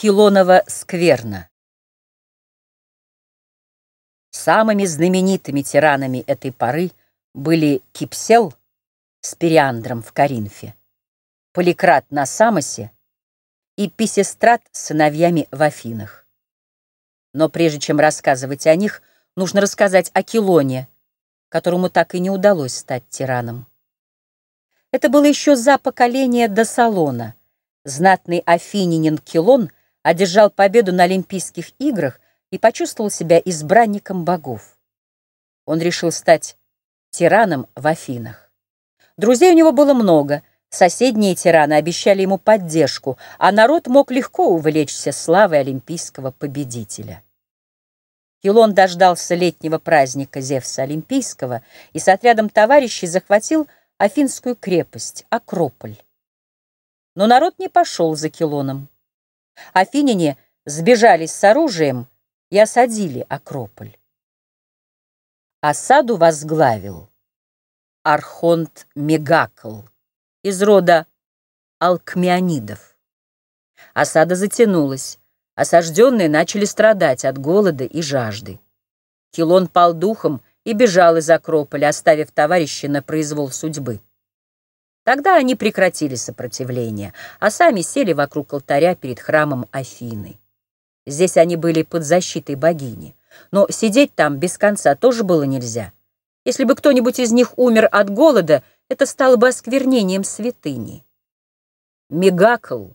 Килонова скверна. Самыми знаменитыми тиранами этой поры были Кипсел с Периандром в Коринфе, Поликрат на Самосе и Писестрат с сыновьями в Афинах. Но прежде чем рассказывать о них, нужно рассказать о Килоне, которому так и не удалось стать тираном. Это было еще за поколение до Салона. Знатный афининин Килон — одержал победу на Олимпийских играх и почувствовал себя избранником богов. Он решил стать тираном в Афинах. Друзей у него было много, соседние тираны обещали ему поддержку, а народ мог легко увлечься славой олимпийского победителя. Хилон дождался летнего праздника Зевса Олимпийского и с отрядом товарищей захватил Афинскую крепость, Акрополь. Но народ не пошел за Килоном. Афиняне сбежались с оружием и осадили Акрополь. Осаду возглавил Архонт Мегакл из рода алкмеонидов. Осада затянулась, осажденные начали страдать от голода и жажды. Килон пал духом и бежал из Акрополя, оставив товарища на произвол судьбы. Тогда они прекратили сопротивление, а сами сели вокруг алтаря перед храмом Афины. Здесь они были под защитой богини, но сидеть там без конца тоже было нельзя. Если бы кто-нибудь из них умер от голода, это стало бы осквернением святыни. Мегакл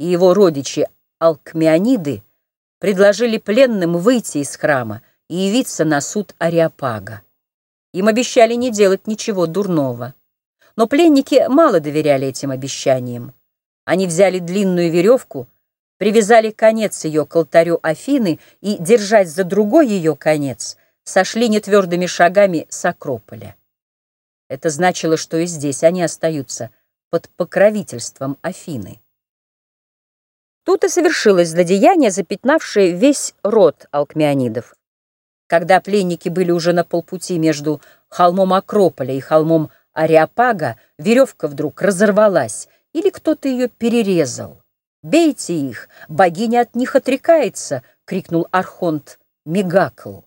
и его родичи Алкмеониды предложили пленным выйти из храма и явиться на суд Ариапага. Им обещали не делать ничего дурного. Но пленники мало доверяли этим обещаниям. Они взяли длинную веревку, привязали конец ее к алтарю Афины и, держась за другой ее конец, сошли нетвердыми шагами с Акрополя. Это значило, что и здесь они остаются под покровительством Афины. Тут и совершилось злодеяние, запятнавшее весь род алкмеонидов. Когда пленники были уже на полпути между холмом Акрополя и холмом Ариапага веревка вдруг разорвалась, или кто-то ее перерезал. «Бейте их! Богиня от них отрекается!» — крикнул Архонт Мегакл.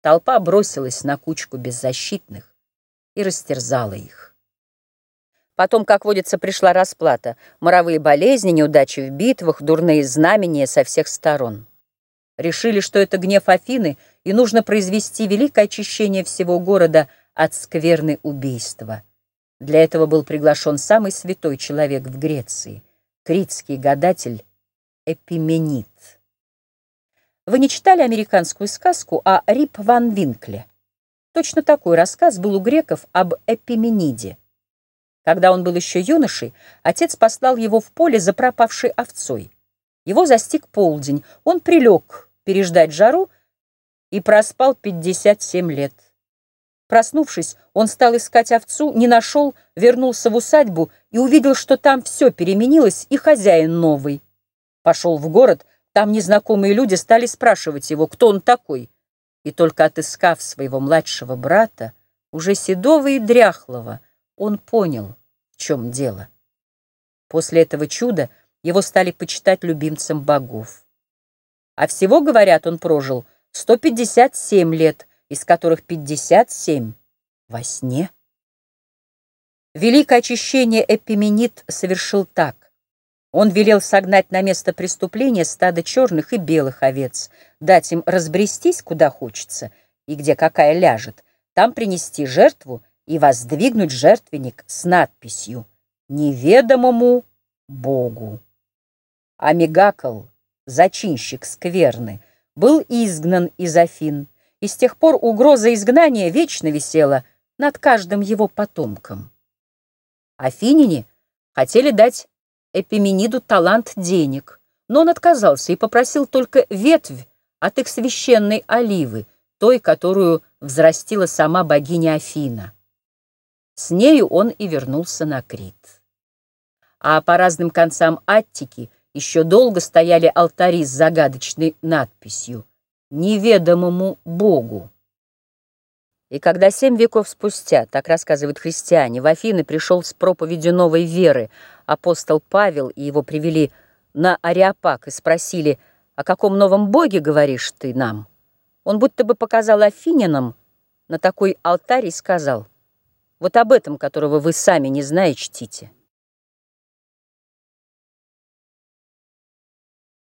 Толпа бросилась на кучку беззащитных и растерзала их. Потом, как водится, пришла расплата. Моровые болезни, неудачи в битвах, дурные знамения со всех сторон. Решили, что это гнев Афины, и нужно произвести великое очищение всего города от скверны убийства. Для этого был приглашен самый святой человек в Греции, критский гадатель Эпименит. Вы не читали американскую сказку о Рип Ван Винкле? Точно такой рассказ был у греков об Эпимениде. Когда он был еще юношей, отец послал его в поле за пропавшей овцой. Его застиг полдень, он прилег переждать жару и проспал 57 лет. Проснувшись, он стал искать овцу, не нашел, вернулся в усадьбу и увидел, что там все переменилось, и хозяин новый. Пошел в город, там незнакомые люди стали спрашивать его, кто он такой. И только отыскав своего младшего брата, уже седого и дряхлого, он понял, в чем дело. После этого чуда его стали почитать любимцем богов. А всего, говорят, он прожил 157 лет, из которых 57 во сне. Великое очищение Эпименит совершил так. Он велел согнать на место преступления стадо черных и белых овец, дать им разбрестись, куда хочется, и где какая ляжет, там принести жертву и воздвигнуть жертвенник с надписью «Неведомому Богу». А Мегакл, зачинщик скверны, был изгнан из Афин, и с тех пор угроза изгнания вечно висела над каждым его потомком. Афиняне хотели дать Эпимениду талант денег, но он отказался и попросил только ветвь от их священной оливы, той, которую взрастила сама богиня Афина. С нею он и вернулся на Крит. А по разным концам Аттики еще долго стояли алтари с загадочной надписью неведомому Богу. И когда семь веков спустя, так рассказывают христиане, в Афины пришел с проповедью новой веры апостол Павел, и его привели на Ариапак и спросили, о каком новом боге говоришь ты нам, он будто бы показал афинянам на такой алтарь и сказал, вот об этом, которого вы сами не знаете, чтите.